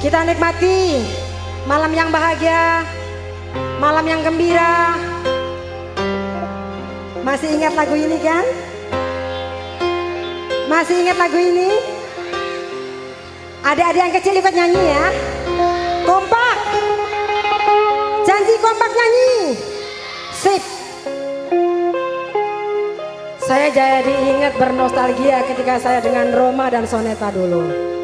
Kita nikmati malam yang bahagia, malam yang gembira. Masih ingat lagu ini kan? Masih ingat lagu ini? Ada-ada yang kecil ikut nyanyi ya. Kompak. Janji kompak nyanyi. Sip. Saya jadi ingat bernostalgia ketika saya dengan Roma dan Soneta dulu.